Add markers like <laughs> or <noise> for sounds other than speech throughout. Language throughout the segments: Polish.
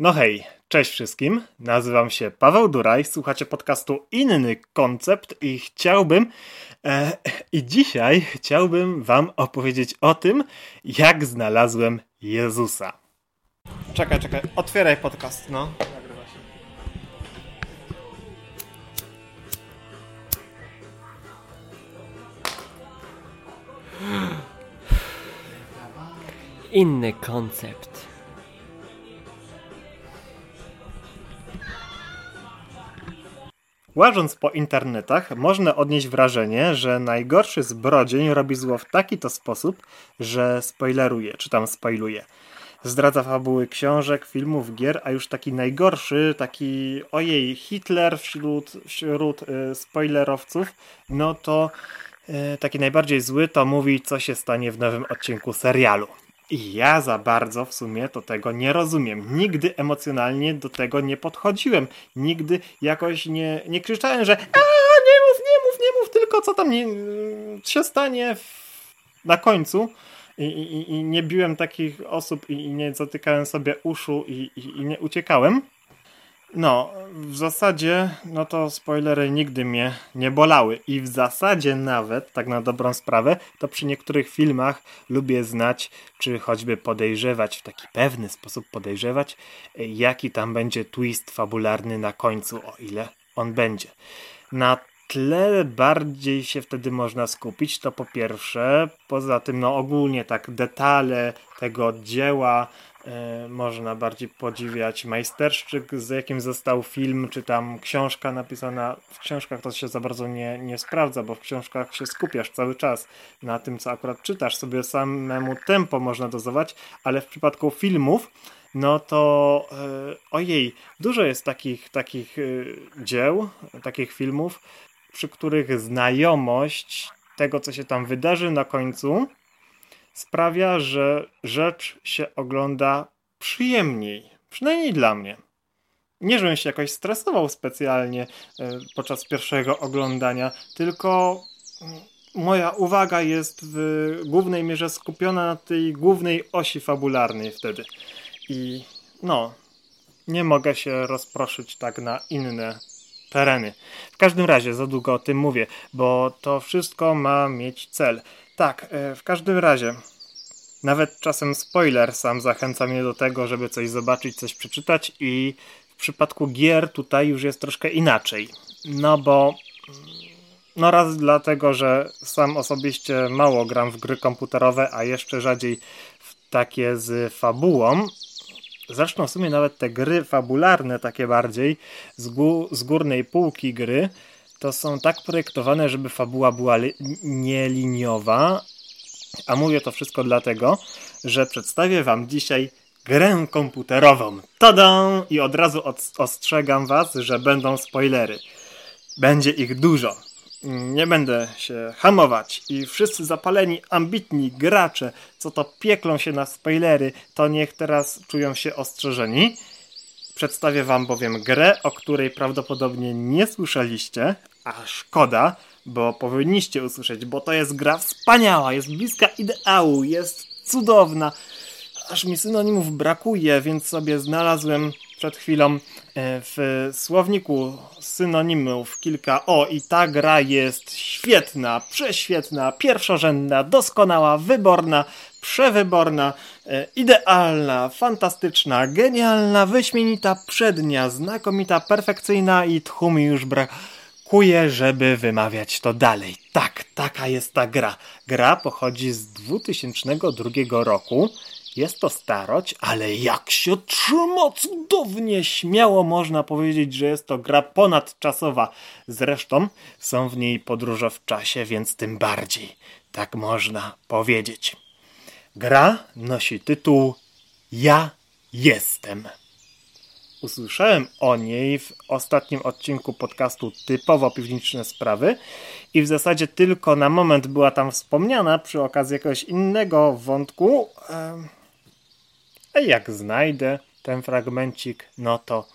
No hej, cześć wszystkim. Nazywam się Paweł Duraj, słuchacie podcastu Inny Koncept i chciałbym e, i dzisiaj chciałbym wam opowiedzieć o tym, jak znalazłem Jezusa. Czekaj, czekaj, otwieraj podcast, no. Inny koncept. Łażąc po internetach, można odnieść wrażenie, że najgorszy zbrodzień robi zło w taki to sposób, że spoileruje, czy tam spoiluje. Zdradza fabuły książek, filmów, gier, a już taki najgorszy, taki ojej, Hitler wśród, wśród y, spoilerowców, no to y, taki najbardziej zły to mówi, co się stanie w nowym odcinku serialu. I ja za bardzo w sumie to tego nie rozumiem. Nigdy emocjonalnie do tego nie podchodziłem. Nigdy jakoś nie, nie krzyczałem, że a nie mów, nie mów, nie mów, tylko co tam nie, się stanie w, na końcu. I, i, I nie biłem takich osób i, i nie zatykałem sobie uszu i nie uciekałem. No, w zasadzie, no to spoilery nigdy mnie nie bolały. I w zasadzie nawet, tak na dobrą sprawę, to przy niektórych filmach lubię znać, czy choćby podejrzewać, w taki pewny sposób podejrzewać, jaki tam będzie twist fabularny na końcu, o ile on będzie. Na tle bardziej się wtedy można skupić, to po pierwsze. Poza tym, no ogólnie tak detale tego dzieła można bardziej podziwiać. Majsterszczyk, z jakim został film, czy tam książka napisana. W książkach to się za bardzo nie, nie sprawdza, bo w książkach się skupiasz cały czas na tym, co akurat czytasz. Sobie samemu tempo można dozować, ale w przypadku filmów no to e, ojej, dużo jest takich, takich e, dzieł, takich filmów, przy których znajomość tego, co się tam wydarzy na końcu, sprawia, że rzecz się ogląda przyjemniej. Przynajmniej dla mnie. Nie, żebym się jakoś stresował specjalnie e, podczas pierwszego oglądania, tylko mm, moja uwaga jest w głównej mierze skupiona na tej głównej osi fabularnej wtedy. I no, nie mogę się rozproszyć tak na inne tereny. W każdym razie, za długo o tym mówię, bo to wszystko ma mieć cel. Tak, e, w każdym razie, nawet czasem spoiler sam zachęca mnie do tego, żeby coś zobaczyć, coś przeczytać i w przypadku gier tutaj już jest troszkę inaczej. No bo no raz dlatego, że sam osobiście mało gram w gry komputerowe, a jeszcze rzadziej w takie z fabułą, Zresztą w sumie nawet te gry fabularne, takie bardziej z, gó z górnej półki gry, to są tak projektowane, żeby fabuła była nieliniowa. A mówię to wszystko dlatego, że przedstawię Wam dzisiaj grę komputerową. Tada! I od razu ostrzegam Was, że będą spoilery. Będzie ich dużo nie będę się hamować i wszyscy zapaleni, ambitni gracze, co to pieklą się na spoilery, to niech teraz czują się ostrzeżeni. Przedstawię wam bowiem grę, o której prawdopodobnie nie słyszeliście, a szkoda, bo powinniście usłyszeć, bo to jest gra wspaniała, jest bliska ideału, jest cudowna. Aż mi synonimów brakuje, więc sobie znalazłem przed chwilą e, w słowniku synonimów kilka. O, i ta gra jest świetna, prześwietna, pierwszorzędna, doskonała, wyborna, przewyborna, e, idealna, fantastyczna, genialna, wyśmienita, przednia, znakomita, perfekcyjna i tchu mi już brakuje, żeby wymawiać to dalej. Tak, taka jest ta gra. Gra pochodzi z 2002 roku jest to starość, ale jak się trzyma cudownie, śmiało można powiedzieć, że jest to gra ponadczasowa. Zresztą są w niej podróże w czasie, więc tym bardziej tak można powiedzieć. Gra nosi tytuł Ja jestem. Usłyszałem o niej w ostatnim odcinku podcastu Typowo Piwniczne Sprawy i w zasadzie tylko na moment była tam wspomniana przy okazji jakiegoś innego wątku. A jak znajdę ten fragmencik, no to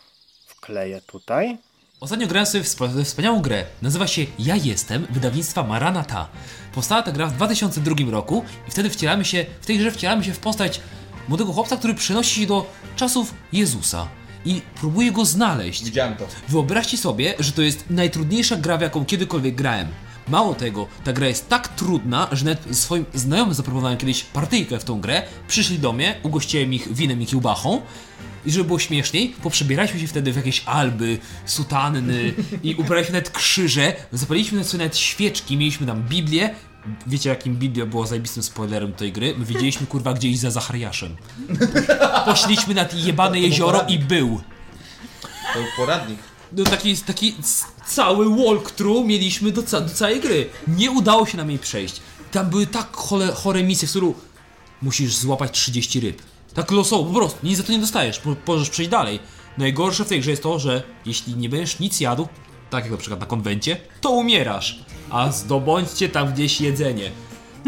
wkleję tutaj. Ostatnio grałem sobie w wspaniałą grę. Nazywa się Ja Jestem, wydawnictwa Maranata. Powstała ta gra w 2002 roku i wtedy wcielamy się, w tej grze wcielamy się w postać młodego chłopca, który przenosi się do czasów Jezusa i próbuje go znaleźć. Widziałem to. Wyobraźcie sobie, że to jest najtrudniejsza gra, w jaką kiedykolwiek grałem. Mało tego, ta gra jest tak trudna, że nawet swoim znajomym zaproponowałem kiedyś partyjkę w tą grę. Przyszli do mnie, ugościłem ich winem i kiełbachą. I żeby było śmieszniej, poprzebieraliśmy się wtedy w jakieś alby, sutanny i ubraliśmy nawet krzyże, zapaliliśmy nawet sobie nawet świeczki, mieliśmy tam Biblię. Wiecie jakim Biblia była zajebistym spoilerem tej gry? My widzieliśmy kurwa gdzieś za Zachariaszem. Poszliśmy nad jebane jezioro i był. To był poradnik. No taki, taki cały walkthrough mieliśmy do, do całej gry. Nie udało się nam jej przejść. Tam były tak chore, chore misje, w którą musisz złapać 30 ryb. Tak losowo, po prostu, nic za to nie dostajesz, mo- możesz przejść dalej. Najgorsze w tej grze jest to, że jeśli nie będziesz nic jadł, tak jak na przykład na konwencie, to umierasz. A zdobądźcie tam gdzieś jedzenie.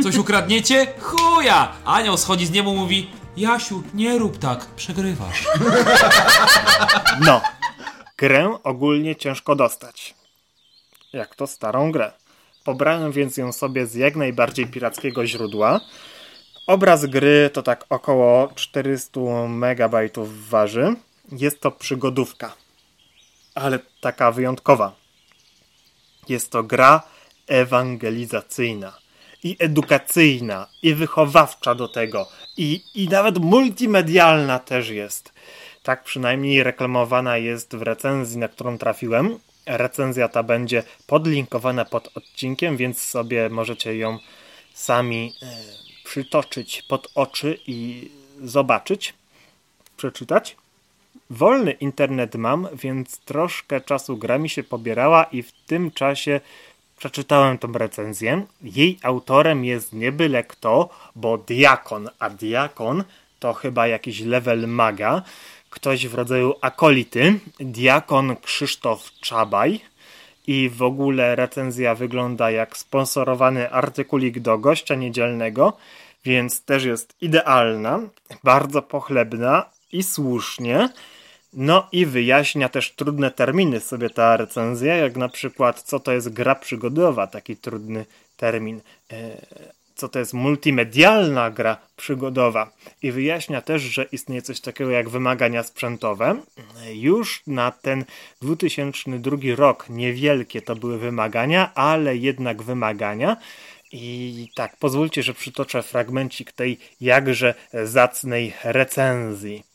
Coś ukradniecie? Chuja! Anioł schodzi z nieba i mówi Jasiu, nie rób tak, przegrywasz. No, grę ogólnie ciężko dostać. Jak to starą grę. Pobrałem więc ją sobie z jak najbardziej pirackiego źródła. Obraz gry to tak około 400 MB waży. Jest to przygodówka, ale taka wyjątkowa. Jest to gra ewangelizacyjna i edukacyjna, i wychowawcza do tego, i, i nawet multimedialna też jest. Tak przynajmniej reklamowana jest w recenzji, na którą trafiłem. Recenzja ta będzie podlinkowana pod odcinkiem, więc sobie możecie ją sami e, przytoczyć pod oczy i zobaczyć, przeczytać. Wolny internet mam, więc troszkę czasu gra mi się pobierała i w tym czasie przeczytałem tą recenzję. Jej autorem jest nie byle kto, bo Diakon, a Diakon to chyba jakiś level maga, ktoś w rodzaju akolity, Diakon Krzysztof Czabaj i w ogóle recenzja wygląda jak sponsorowany artykulik do gościa niedzielnego, więc też jest idealna, bardzo pochlebna i słusznie. No i wyjaśnia też trudne terminy sobie ta recenzja, jak na przykład co to jest gra przygodowa, taki trudny termin. Co to jest multimedialna gra przygodowa. I wyjaśnia też, że istnieje coś takiego jak wymagania sprzętowe. Już na ten 2002 rok niewielkie to były wymagania, ale jednak wymagania. I tak, pozwólcie, że przytoczę fragmencik tej jakże zacnej recenzji.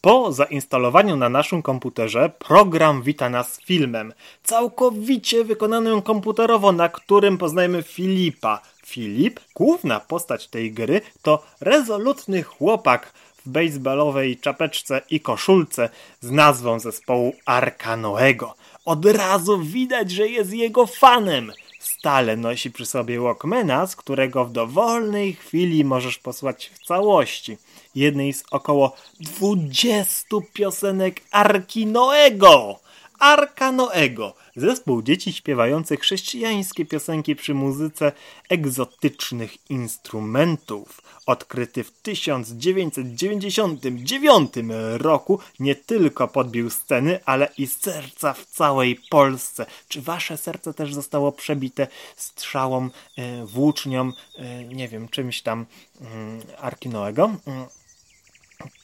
Po zainstalowaniu na naszym komputerze program wita nas filmem, całkowicie wykonanym komputerowo, na którym poznajemy Filipa. Filip, główna postać tej gry, to rezolutny chłopak w baseballowej czapeczce i koszulce z nazwą zespołu Arkanoego. Od razu widać, że jest jego fanem. Stale nosi przy sobie Walkmana, z którego w dowolnej chwili możesz posłać w całości jednej z około 20 piosenek Arki Noego. Arka Noego. Zespół dzieci śpiewających chrześcijańskie piosenki przy muzyce egzotycznych instrumentów. Odkryty w 1999 roku nie tylko podbił sceny, ale i serca w całej Polsce. Czy wasze serce też zostało przebite strzałą, e, włócznią, e, nie wiem, czymś tam mm, Arki Noego?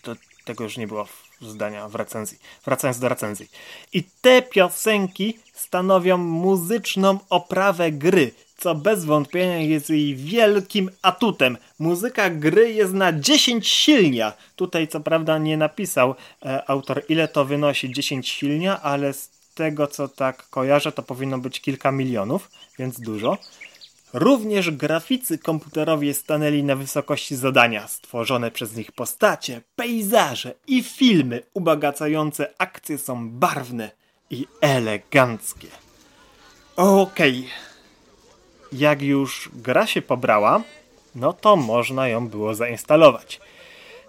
To, tego już nie było zdania w recenzji. Wracając do recenzji. I te piosenki stanowią muzyczną oprawę gry, co bez wątpienia jest jej wielkim atutem. Muzyka gry jest na 10 silnia. Tutaj co prawda nie napisał e, autor ile to wynosi 10 silnia, ale z tego co tak kojarzę to powinno być kilka milionów, więc dużo. Również graficy komputerowi stanęli na wysokości zadania. Stworzone przez nich postacie, pejzaże i filmy ubogacające akcje są barwne i eleganckie. Okej. Jak już gra się pobrała, no to można ją było zainstalować.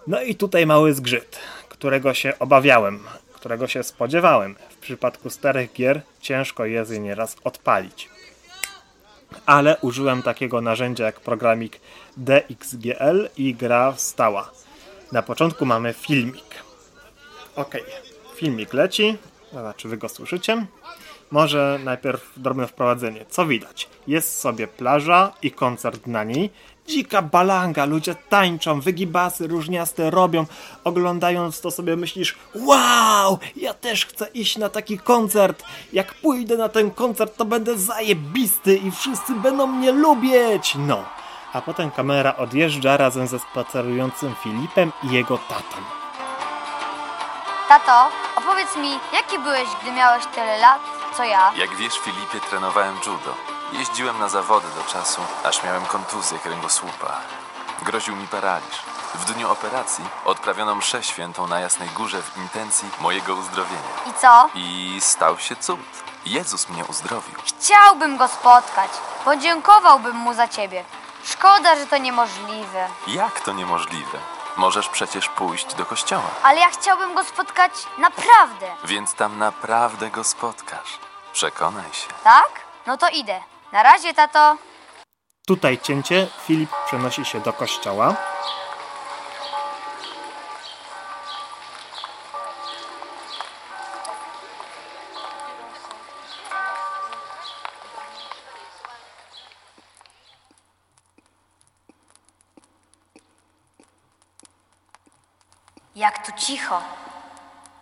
No i tutaj mały zgrzyt, którego się obawiałem, którego się spodziewałem. W przypadku starych gier ciężko jest je nieraz odpalić ale użyłem takiego narzędzia jak programik DXGL i gra wstała. Na początku mamy filmik. Ok, filmik leci, znaczy wy go słyszycie. Może najpierw drobne wprowadzenie. Co widać? Jest sobie plaża i koncert na niej. Dzika balanga, ludzie tańczą, wygibasy różniaste robią. Oglądając to sobie myślisz, wow, ja też chcę iść na taki koncert. Jak pójdę na ten koncert, to będę zajebisty i wszyscy będą mnie lubić. No, a potem kamera odjeżdża razem ze spacerującym Filipem i jego tatą. Tato, opowiedz mi, jaki byłeś, gdy miałeś tyle lat, co ja? Jak wiesz, Filipie, trenowałem judo. Jeździłem na zawody do czasu, aż miałem kontuzję kręgosłupa. Groził mi paraliż. W dniu operacji odprawiono mszę świętą na Jasnej Górze w intencji mojego uzdrowienia. I co? I stał się cud. Jezus mnie uzdrowił. Chciałbym go spotkać. Podziękowałbym mu za ciebie. Szkoda, że to niemożliwe. Jak to niemożliwe? Możesz przecież pójść do kościoła, Ale ja chciałbym go spotkać naprawdę. więc tam naprawdę go spotkasz. Przekonaj się. Tak? No to idę. Na razie, tato. Tutaj cięcie, Filip przenosi się do kościoła. Jak tu cicho.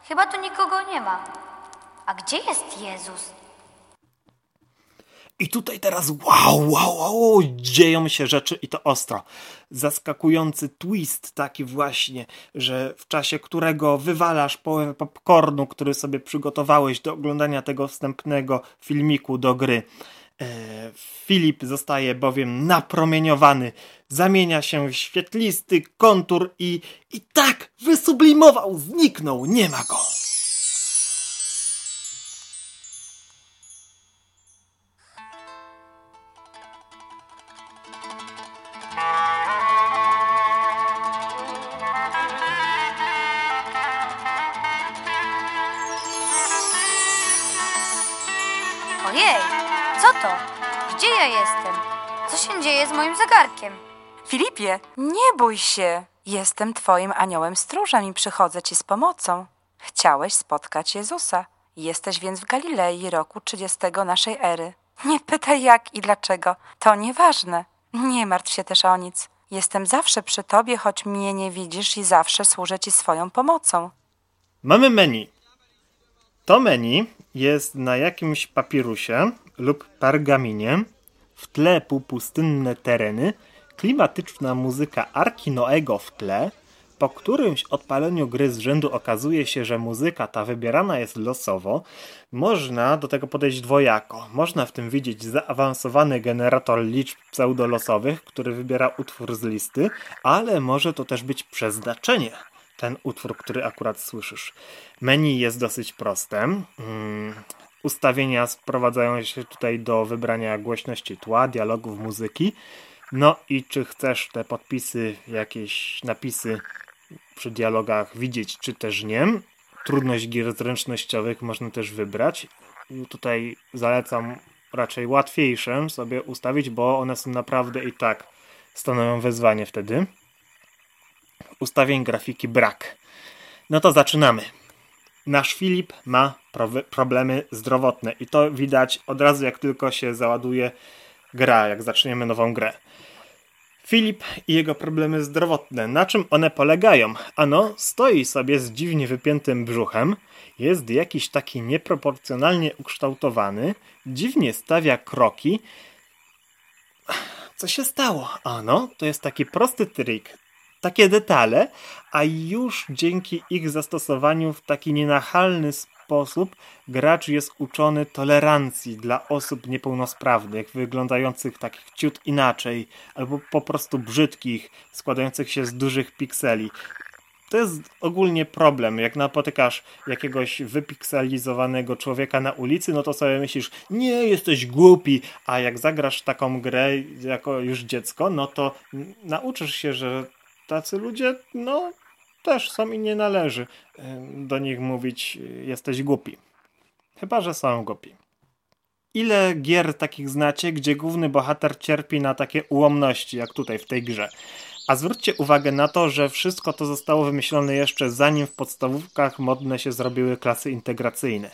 Chyba tu nikogo nie ma. A gdzie jest Jezus? I tutaj teraz wow, wow, wow, dzieją się rzeczy i to ostro. Zaskakujący twist taki właśnie, że w czasie którego wywalasz połowę popcornu, który sobie przygotowałeś do oglądania tego wstępnego filmiku do gry. E, Filip zostaje bowiem napromieniowany, zamienia się w świetlisty kontur i, i tak wysublimował, zniknął, nie ma go. Ojej, co to? Gdzie ja jestem? Co się dzieje z moim zegarkiem? Filipie, nie bój się. Jestem twoim aniołem stróżem i przychodzę ci z pomocą. Chciałeś spotkać Jezusa. Jesteś więc w Galilei roku 30 naszej ery. Nie pytaj jak i dlaczego. To nieważne. Nie martw się też o nic. Jestem zawsze przy tobie, choć mnie nie widzisz i zawsze służę ci swoją pomocą. Mamy menu. To menu jest na jakimś papirusie lub pergaminie. W tle półpustynne tereny, klimatyczna muzyka Arki Noego w tle. Po którymś odpaleniu gry z rzędu okazuje się, że muzyka ta wybierana jest losowo. Można do tego podejść dwojako. Można w tym widzieć zaawansowany generator liczb pseudolosowych, który wybiera utwór z listy, ale może to też być przeznaczenie ten utwór, który akurat słyszysz. Menu jest dosyć proste. Mm, Ustawienia sprowadzają się tutaj do wybrania głośności tła, dialogów, muzyki. No i czy chcesz te podpisy, jakieś napisy przy dialogach widzieć, czy też nie. Trudność gier zręcznościowych można też wybrać. Tutaj zalecam raczej łatwiejsze sobie ustawić, bo one są naprawdę i tak stanowią wyzwanie wtedy ustawień grafiki brak. No to zaczynamy. Nasz Filip ma problemy zdrowotne i to widać od razu, jak tylko się załaduje gra, jak zaczniemy nową grę. Filip i jego problemy zdrowotne. Na czym one polegają? Ano, stoi sobie z dziwnie wypiętym brzuchem, jest jakiś taki nieproporcjonalnie ukształtowany, dziwnie stawia kroki. Co się stało? Ano, to jest taki prosty trik takie detale, a już dzięki ich zastosowaniu w taki nienachalny sposób gracz jest uczony tolerancji dla osób niepełnosprawnych, wyglądających tak ciut inaczej, albo po prostu brzydkich, składających się z dużych pikseli. To jest ogólnie problem. Jak napotykasz jakiegoś wypikselizowanego człowieka na ulicy, no to sobie myślisz, nie, jesteś głupi, a jak zagrasz taką grę jako już dziecko, no to nauczysz się, że tacy ludzie, no, też są i nie należy do nich mówić, y, jesteś głupi. Chyba, że są głupi. Ile gier takich znacie, gdzie główny bohater cierpi na takie ułomności, jak tutaj w tej grze? A zwróćcie uwagę na to, że wszystko to zostało wymyślone jeszcze zanim w podstawówkach modne się zrobiły klasy integracyjne.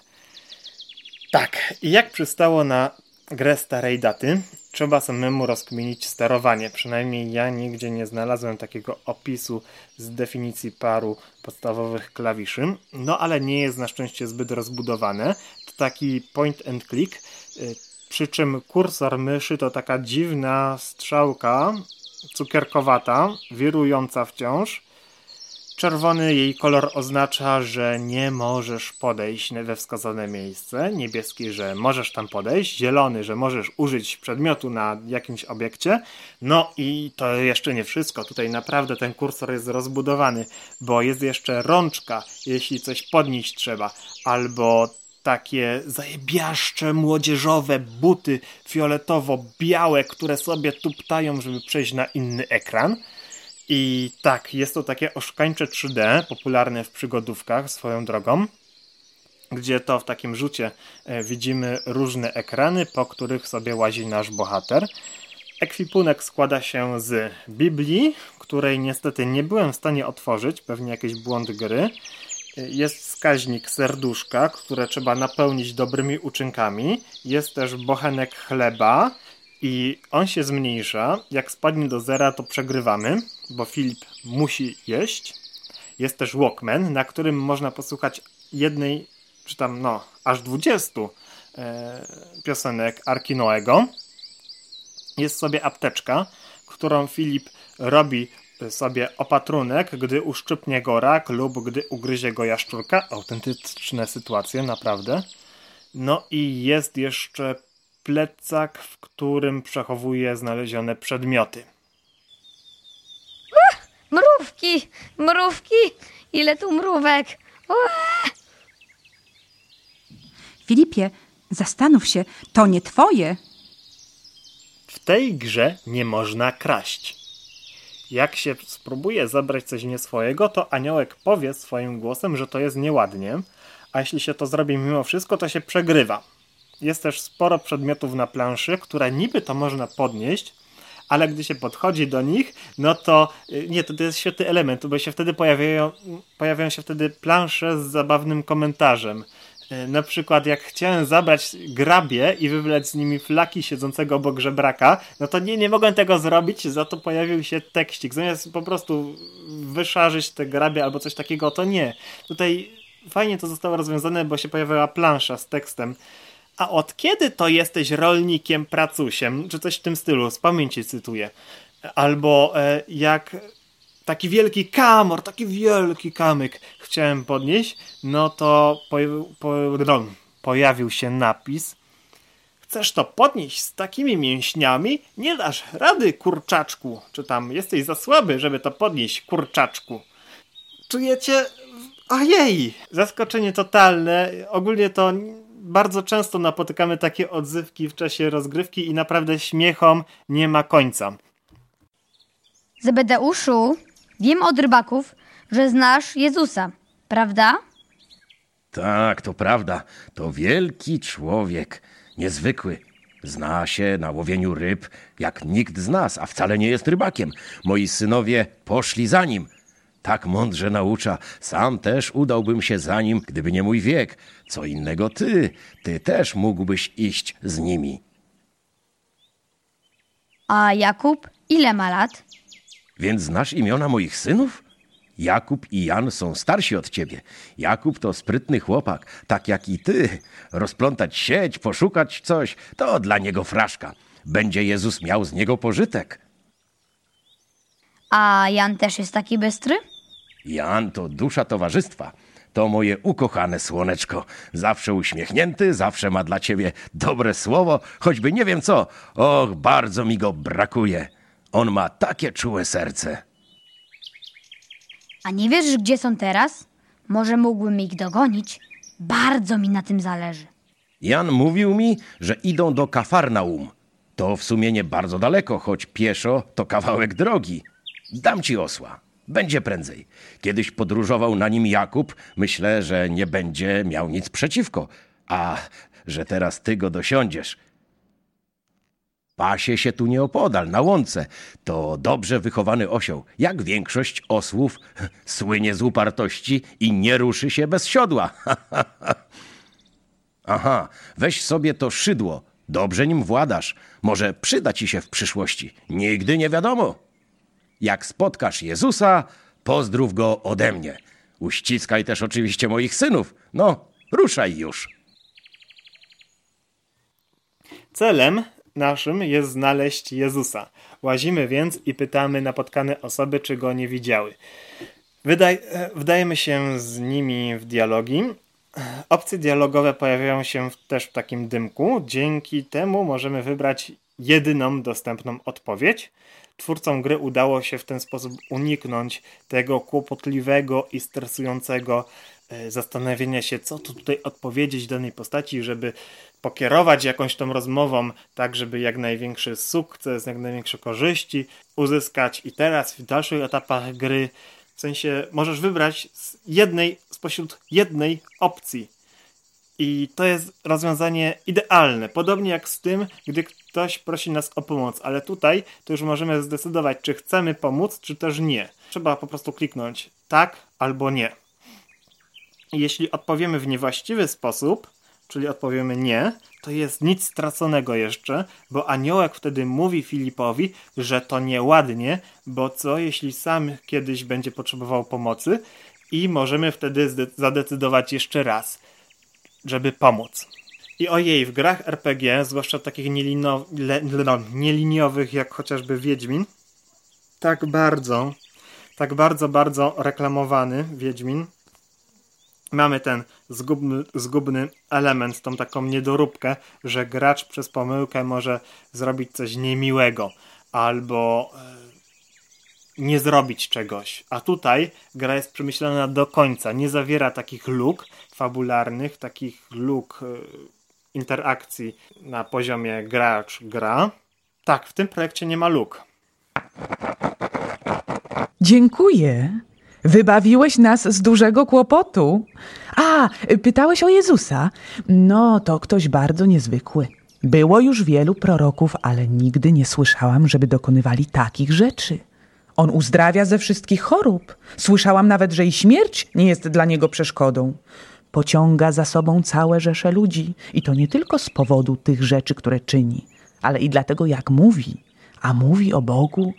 Tak, i jak przystało na grę starej daty, trzeba samemu rozkminić sterowanie. Przynajmniej ja nigdzie nie znalazłem takiego opisu z definicji paru podstawowych klawiszy. No ale nie jest na szczęście zbyt rozbudowane. To taki point and click, y, przy czym kursor myszy to taka dziwna strzałka cukierkowata, wirująca wciąż. Czerwony jej kolor oznacza, że nie możesz podejść we wskazane miejsce. Niebieski, że możesz tam podejść. Zielony, że możesz użyć przedmiotu na jakimś obiekcie. No i to jeszcze nie wszystko. Tutaj naprawdę ten kursor jest rozbudowany, bo jest jeszcze rączka, jeśli coś podnieść trzeba. Albo takie zajebiaszcze młodzieżowe buty fioletowo-białe, które sobie tuptają, żeby przejść na inny ekran. I tak, jest to takie oszkańcze 3D, popularne w przygodówkach swoją drogą, gdzie to w takim rzucie e, widzimy różne ekrany, po których sobie łazi nasz bohater. Ekwipunek składa się z Biblii, której niestety nie byłem w stanie otworzyć, pewnie jakiś błąd gry. Jest wskaźnik serduszka, które trzeba napełnić dobrymi uczynkami. Jest też bochenek chleba i on się zmniejsza. Jak spadnie do zera, to przegrywamy, bo Filip musi jeść. Jest też Walkman, na którym można posłuchać jednej, czy tam no, aż dwudziestu e, piosenek Arkinoego. Jest sobie apteczka, którą Filip robi sobie opatrunek, gdy uszczypnie go rak lub gdy ugryzie go jaszczurka. Autentyczne sytuacje, naprawdę. No i jest jeszcze plecak, w którym przechowuje znalezione przedmioty. Mrówki! Mrówki! Ile tu mrówek! Filipie, zastanów się, to nie twoje. W tej grze nie można kraść. Jak się spróbuje zabrać coś nie swojego, to aniołek powie swoim głosem, że to jest nieładnie, a jeśli się to zrobi mimo wszystko, to się przegrywa. Jest też sporo przedmiotów na planszy, które niby to można podnieść, ale gdy się podchodzi do nich, no to y, nie, to, to jest świetny element, bo się wtedy pojawiają, pojawiają się wtedy plansze z zabawnym komentarzem. Y, na przykład jak chciałem zabrać grabie i wybrać z nimi flaki siedzącego obok żebraka, no to nie, nie mogłem tego zrobić, za to pojawił się tekścik. Zamiast po prostu wyszarzyć te grabie albo coś takiego, to nie. Tutaj fajnie to zostało rozwiązane, bo się pojawiła plansza z tekstem a od kiedy to jesteś rolnikiem pracusiem? Czy coś w tym stylu, z pamięci cytuję. Albo e, jak taki wielki kamor, taki wielki kamyk chciałem podnieść, no to po, po, pojawił się napis Chcesz to podnieść z takimi mięśniami? Nie dasz rady, kurczaczku. Czy tam jesteś za słaby, żeby to podnieść, kurczaczku? Czujecie? Ojej! Zaskoczenie totalne. Ogólnie to bardzo często napotykamy takie odzywki w czasie rozgrywki i naprawdę śmiechom nie ma końca. Zebedeuszu, wiem od rybaków, że znasz Jezusa, prawda? Tak, to prawda. To wielki człowiek, niezwykły. Zna się na łowieniu ryb jak nikt z nas, a wcale nie jest rybakiem. Moi synowie poszli za nim. Tak mądrze naucza. Sam też udałbym się za nim, gdyby nie mój wiek. Co innego ty. Ty też mógłbyś iść z nimi. A Jakub ile ma lat? Więc znasz imiona moich synów? Jakub i Jan są starsi od ciebie. Jakub to sprytny chłopak, tak jak i ty. Rozplątać sieć, poszukać coś, to dla niego fraszka. Będzie Jezus miał z niego pożytek. A Jan też jest taki bystry? Jan to dusza towarzystwa. To moje ukochane słoneczko. Zawsze uśmiechnięty, zawsze ma dla ciebie dobre słowo, choćby nie wiem co. Och, bardzo mi go brakuje. On ma takie czułe serce. A nie wiesz, gdzie są teraz? Może mógłbym ich dogonić? Bardzo mi na tym zależy. Jan mówił mi, że idą do Kafarnaum. To w sumie nie bardzo daleko, choć pieszo to kawałek drogi. Dam ci osła. Będzie prędzej. Kiedyś podróżował na nim Jakub. Myślę, że nie będzie miał nic przeciwko. A że teraz ty go dosiądziesz. Pasie się tu nieopodal, na łące. To dobrze wychowany osioł. Jak większość osłów, <laughs> słynie z upartości i nie ruszy się bez siodła. <laughs> Aha, weź sobie to szydło. Dobrze nim władasz. Może przyda ci się w przyszłości. Nigdy nie wiadomo. Jak spotkasz Jezusa, pozdrów go ode mnie. Uściskaj też oczywiście moich synów. No, ruszaj już. Celem naszym jest znaleźć Jezusa. Łazimy więc i pytamy napotkane osoby, czy go nie widziały. Wydaj, wdajemy się z nimi w dialogi. Opcje dialogowe pojawiają się też w takim dymku. Dzięki temu możemy wybrać jedyną dostępną odpowiedź. Twórcom gry udało się w ten sposób uniknąć tego kłopotliwego i stresującego e, zastanowienia się, co tu tutaj odpowiedzieć danej postaci, żeby pokierować jakąś tą rozmową, tak żeby jak największy sukces, jak największe korzyści uzyskać. I teraz w dalszych etapach gry, w sensie możesz wybrać z jednej, spośród jednej opcji. I to jest rozwiązanie idealne. Podobnie jak z tym, gdy ktoś prosi nas o pomoc, ale tutaj to już możemy zdecydować, czy chcemy pomóc, czy też nie. Trzeba po prostu kliknąć tak albo nie. Jeśli odpowiemy w niewłaściwy sposób, czyli odpowiemy nie, to jest nic straconego jeszcze, bo aniołek wtedy mówi Filipowi, że to nieładnie, bo co jeśli sam kiedyś będzie potrzebował pomocy i możemy wtedy zadecydować jeszcze raz, żeby pomóc. I ojej, w grach RPG, zwłaszcza takich no, nieliniowych jak chociażby Wiedźmin, tak bardzo, tak bardzo, bardzo reklamowany Wiedźmin, mamy ten zgubny, zgubny element, tą taką niedoróbkę, że gracz przez pomyłkę może zrobić coś niemiłego albo e, nie zrobić czegoś. A tutaj gra jest przemyślana do końca. Nie zawiera takich luk fabularnych, takich luk e, interakcji na poziomie gracz-gra. Tak, w tym projekcie nie ma luk. Dziękuję. Wybawiłeś nas z dużego kłopotu. A, pytałeś o Jezusa. No, to ktoś bardzo niezwykły. Było już wielu proroków, ale nigdy nie słyszałam, żeby dokonywali takich rzeczy. On uzdrawia ze wszystkich chorób. Słyszałam nawet, że i śmierć nie jest dla niego przeszkodą. Pociąga za sobą całe rzesze ludzi i to nie tylko z powodu tych rzeczy, które czyni, ale i dlatego, jak mówi. A mówi o Bogu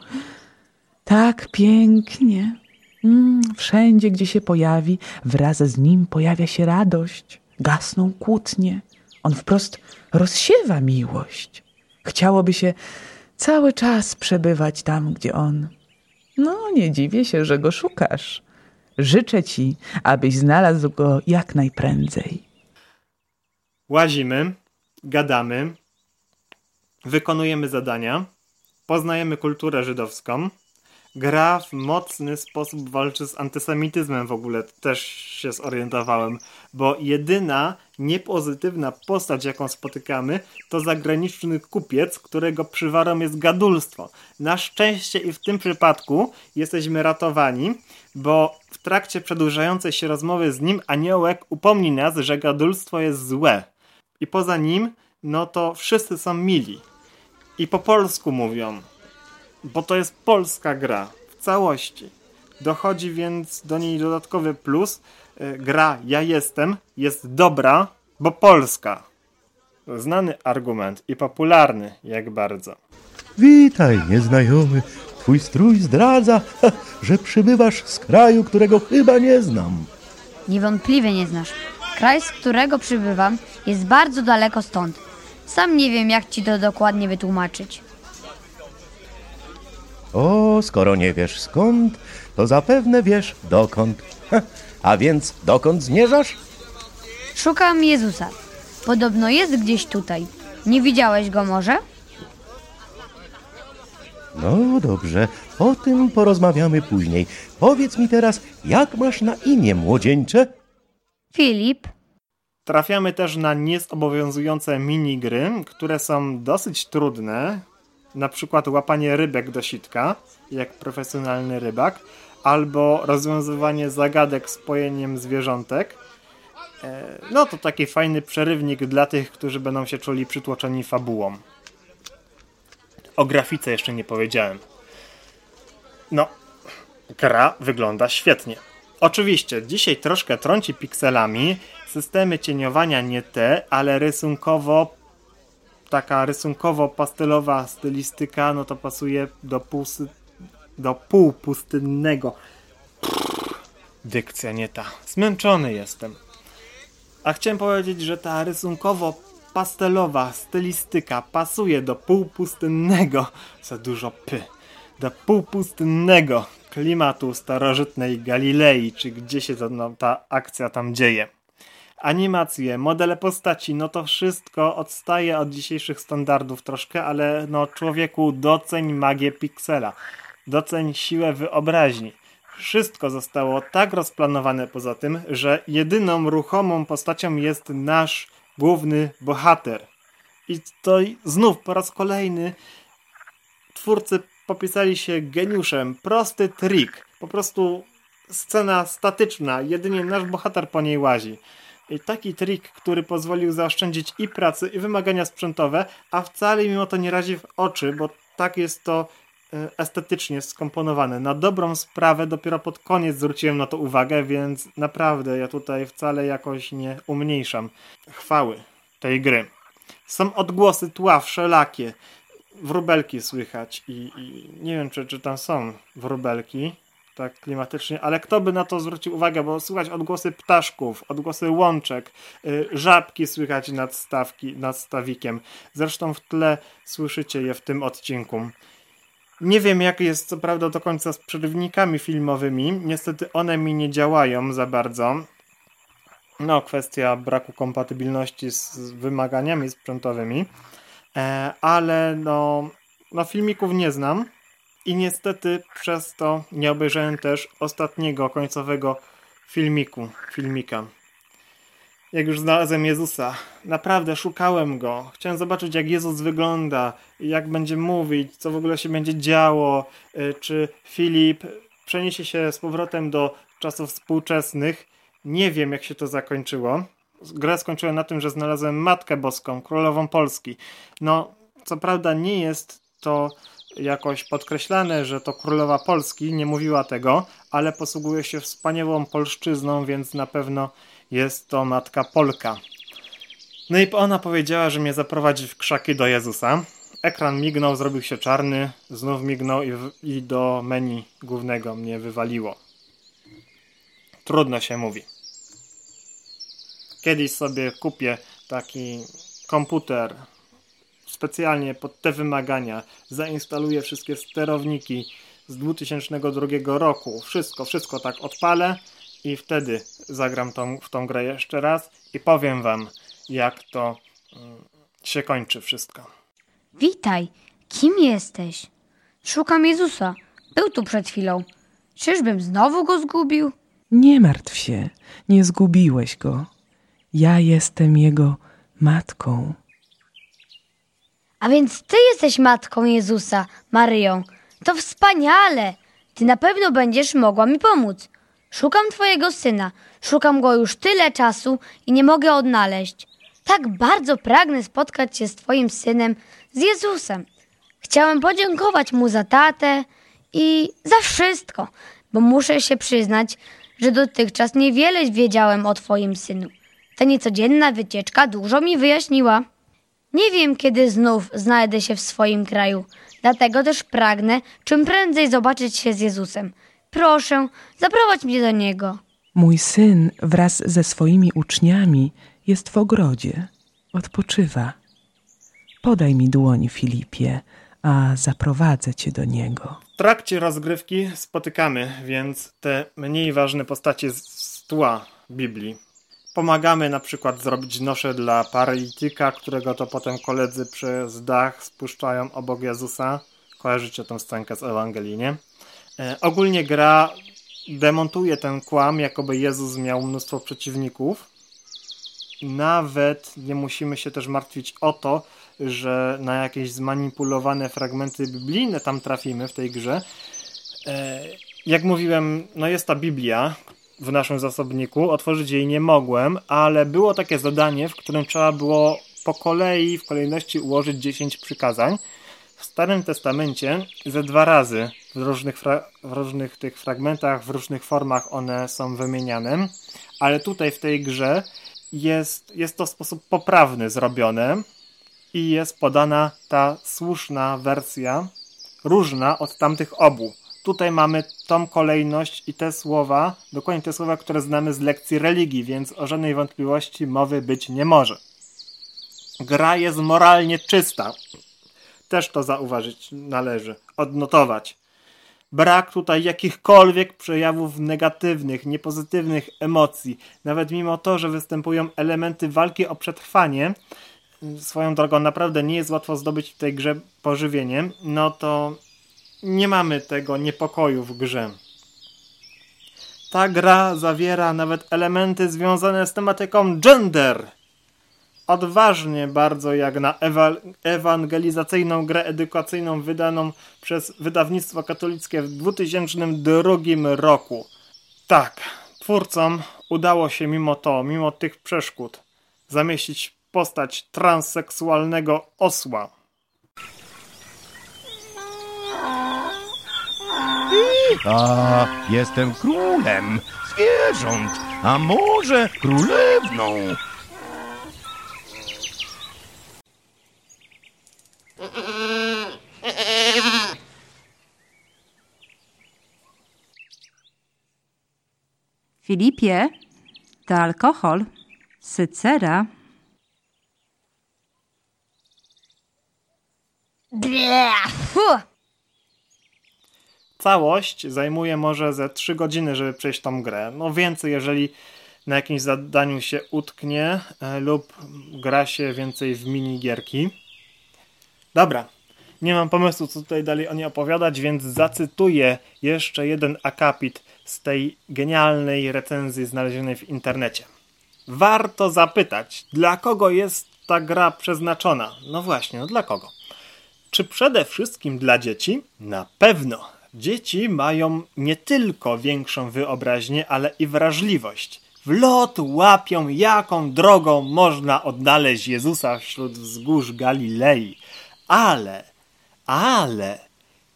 tak pięknie. Mm, wszędzie, gdzie się pojawi, wraz z nim pojawia się radość, gasną kłótnie. On wprost rozsiewa miłość. Chciałoby się cały czas przebywać tam, gdzie on. No, nie dziwię się, że go szukasz. Życzę ci, abyś znalazł go jak najprędzej. Łazimy, gadamy, wykonujemy zadania, poznajemy kulturę żydowską. Gra w mocny sposób walczy z antysemityzmem w ogóle, też się zorientowałem, bo jedyna niepozytywna postać, jaką spotykamy, to zagraniczny kupiec, którego przywarą jest gadulstwo. Na szczęście i w tym przypadku jesteśmy ratowani, bo w trakcie przedłużającej się rozmowy z nim aniołek upomni nas, że gadulstwo jest złe. I poza nim, no to wszyscy są mili. I po polsku mówią, bo to jest polska gra w całości. Dochodzi więc do niej dodatkowy plus. Y, Gra Ja jestem jest dobra, bo polska. Znany argument i popularny jak bardzo. Witaj, nieznajomy. Twój strój zdradza, <laughs> że przybywasz z kraju, którego chyba nie znam. Niewątpliwie nie znasz. Kraj, z którego przybywam, jest bardzo daleko stąd. Sam nie wiem, jak ci to dokładnie wytłumaczyć. O, skoro nie wiesz skąd, to zapewne wiesz dokąd. A więc dokąd zmierzasz? Szukam Jezusa. Podobno jest gdzieś tutaj. Nie widziałeś go może? No dobrze, o tym porozmawiamy później. Powiedz mi teraz, jak masz na imię, młodzieńcze? Filip, Trafiamy też na niezobowiązujące minigry, które są dosyć trudne. Na przykład łapanie rybek do sitka, jak profesjonalny rybak, albo rozwiązywanie zagadek z pojeniem zwierzątek. E, No to taki fajny przerywnik dla tych, którzy będą się czuli przytłoczeni fabułą. O grafice jeszcze nie powiedziałem. No, gra wygląda świetnie. Oczywiście, dzisiaj troszkę trąci pikselami, systemy cieniowania nie te, ale rysunkowo taka rysunkowo-pastelowa stylistyka, no to pasuje do, półsy, do półpustynnego. Dykcja nie ta. Zmęczony jestem. A chciałem powiedzieć, że ta rysunkowo-pastelowa stylistyka pasuje do półpustynnego, za dużo py, do półpustynnego klimatu starożytnej Galilei, czy gdzie się no, ta akcja tam dzieje. Animacje, modele postaci, no to wszystko odstaje od dzisiejszych standardów troszkę, ale no człowieku doceń magię piksela, doceń siłę wyobraźni. Wszystko zostało tak rozplanowane poza tym, że jedyną ruchomą postacią jest nasz główny bohater. I to znów po raz kolejny twórcy popisali się geniuszem. Prosty trik. Po prostu scena statyczna. Jedynie nasz bohater po niej łazi. I taki trik, który pozwolił zaoszczędzić i pracy, i wymagania sprzętowe, a wcale mimo to nie razi w oczy, bo tak jest to e, estetycznie skomponowane. Na dobrą sprawę dopiero pod koniec zwróciłem na to uwagę, więc naprawdę ja tutaj wcale jakoś nie umniejszam chwały tej gry. Są odgłosy tła wszelakie wróbelki słychać i, i nie wiem, czy, czy tam są wróbelki tak klimatycznie, ale kto by na to zwrócił uwagę, bo słychać odgłosy ptaszków, odgłosy łączek, y, żabki słychać nad, stawki, nad stawikiem. Zresztą w tle słyszycie je w tym odcinku. Nie wiem, jak jest co prawda do końca z przerywnikami filmowymi. Niestety one mi nie działają za bardzo. No, kwestia braku kompatybilności z wymaganiami sprzętowymi. E, ale no, no filmików nie znam i niestety przez to nie obejrzałem też ostatniego, końcowego filmiku, filmika. Jak już znalazłem Jezusa, naprawdę szukałem go. Chciałem zobaczyć, jak Jezus wygląda, jak będzie mówić, co w ogóle się będzie działo, e, czy Filip przeniesie się z powrotem do czasów współczesnych. Nie wiem, jak się to zakończyło grę skończyłem na tym, że znalazłem Matkę Boską, Królową Polski. No, co prawda nie jest to jakoś podkreślane, że to Królowa Polski, nie mówiła tego, ale posługuje się wspaniałą polszczyzną, więc na pewno jest to Matka Polka. No i ona powiedziała, że mnie zaprowadzi w krzaki do Jezusa. Ekran mignął, zrobił się czarny, znów mignął i, w, i do menu głównego mnie wywaliło. Trudno się mówi kiedyś sobie kupię taki komputer specjalnie pod te wymagania, zainstaluję wszystkie sterowniki z 2002 roku, wszystko, wszystko tak odpalę i wtedy zagram tą, w tą grę jeszcze raz i powiem wam, jak to mm, się kończy wszystko. Witaj, kim jesteś? Szukam Jezusa. Był tu przed chwilą. Czyżbym znowu go zgubił? Nie martw się, nie zgubiłeś go. Ja jestem jego matką. A więc ty jesteś matką Jezusa, Maryją. To wspaniale! Ty na pewno będziesz mogła mi pomóc. Szukam twojego syna. Szukam go już tyle czasu i nie mogę odnaleźć. Tak bardzo pragnę spotkać się z twoim synem, z Jezusem. Chciałem podziękować mu za tatę i za wszystko, bo muszę się przyznać, że dotychczas niewiele wiedziałem o twoim synu. Ta niecodzienna wycieczka dużo mi wyjaśniła. Nie wiem, kiedy znów znajdę się w swoim kraju, dlatego też pragnę czym prędzej zobaczyć się z Jezusem. Proszę, zaprowadź mnie do Niego. Mój syn wraz ze swoimi uczniami jest w ogrodzie. Odpoczywa. Podaj mi dłoń, Filipie, a zaprowadzę cię do niego. W trakcie rozgrywki spotykamy więc te mniej ważne postacie z tła Biblii pomagamy na przykład zrobić noszę dla paralityka, którego to potem koledzy przez dach spuszczają obok Jezusa. Kojarzycie tę scenkę z Ewangelii, nie? E, ogólnie gra demontuje ten kłam, jakoby Jezus miał mnóstwo przeciwników. Nawet nie musimy się też martwić o to, że na jakieś zmanipulowane fragmenty biblijne tam trafimy w tej grze. E, jak mówiłem, no jest ta Biblia, w naszym zasobniku, otworzyć jej nie mogłem, ale było takie zadanie, w którym trzeba było po kolei, w kolejności ułożyć 10 przykazań. W Starym Testamencie ze dwa razy w różnych, w różnych tych fragmentach, w różnych formach one są wymieniane, ale tutaj w tej grze jest, jest to w sposób poprawny zrobione i jest podana ta słuszna wersja, różna od tamtych obu. Tutaj mamy tą kolejność i te słowa, dokładnie te słowa, które znamy z lekcji religii, więc o żadnej wątpliwości mowy być nie może. Gra jest moralnie czysta. Też to zauważyć należy, odnotować. Brak tutaj jakichkolwiek przejawów negatywnych, niepozytywnych emocji. Nawet mimo to, że występują elementy walki o przetrwanie, swoją drogą naprawdę nie jest łatwo zdobyć w tej grze pożywienie, no to nie mamy tego niepokoju w grze. Ta gra zawiera nawet elementy związane z tematyką gender. Odważnie bardzo jak na ewa ewangelizacyjną grę edukacyjną wydaną przez wydawnictwo katolickie w 2002 roku. Tak, twórcom udało się mimo to, mimo tych przeszkód, zamieścić postać transseksualnego osła. A, jestem królem zwierząt, a może królewną. Filipie, to alkohol, sycera. Całość zajmuje może ze 3 godziny, żeby przejść tą grę. No więcej, jeżeli na jakimś zadaniu się utknie e, lub gra się więcej w minigierki. Dobra, nie mam pomysłu, co tutaj dalej o niej opowiadać, więc zacytuję jeszcze jeden akapit z tej genialnej recenzji znalezionej w internecie. Warto zapytać, dla kogo jest ta gra przeznaczona? No właśnie, no dla kogo? Czy przede wszystkim dla dzieci? Na pewno. Dzieci mają nie tylko większą wyobraźnię, ale i wrażliwość. W lot łapią, jaką drogą można odnaleźć Jezusa wśród wzgórz Galilei. Ale, ale,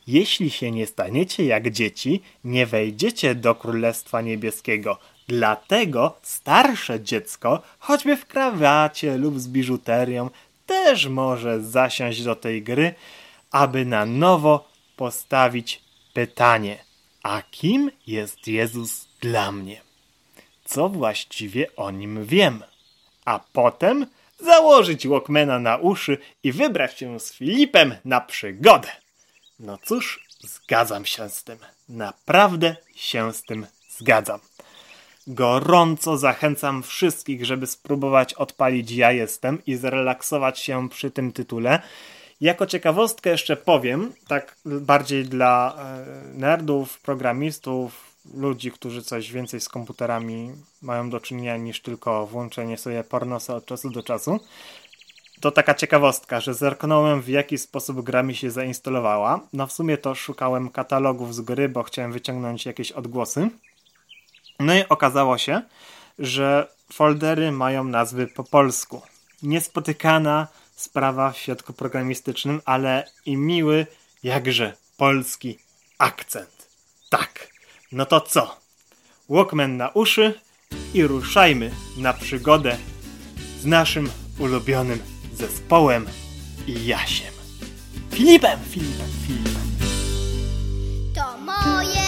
jeśli się nie staniecie jak dzieci, nie wejdziecie do Królestwa Niebieskiego. Dlatego starsze dziecko, choćby w krawacie lub z biżuterią, też może zasiąść do tej gry, aby na nowo postawić pytanie: a kim jest Jezus dla mnie? Co właściwie o nim wiem? A potem założyć Walkmana na uszy i wybrać się z Filipem na przygodę. No cóż, zgadzam się z tym. Naprawdę się z tym zgadzam. Gorąco zachęcam wszystkich, żeby spróbować odpalić Ja Jestem i zrelaksować się przy tym tytule. Jako ciekawostkę jeszcze powiem, tak bardziej dla e, nerdów, programistów, ludzi, którzy coś więcej z komputerami mają do czynienia niż tylko włączenie sobie pornosa od czasu do czasu. To taka ciekawostka, że zerknąłem w jaki sposób gra mi się zainstalowała. No w sumie to szukałem katalogów z gry, bo chciałem wyciągnąć jakieś odgłosy. No i okazało się, że foldery mają nazwy po polsku. Niespotykana sprawa w środku programistycznym, ale i miły, jakże polski akcent. Tak, no to co? Walkman na uszy i ruszajmy na przygodę z naszym ulubionym zespołem i Jasiem. Filipem, Filipem, Filipem. To moje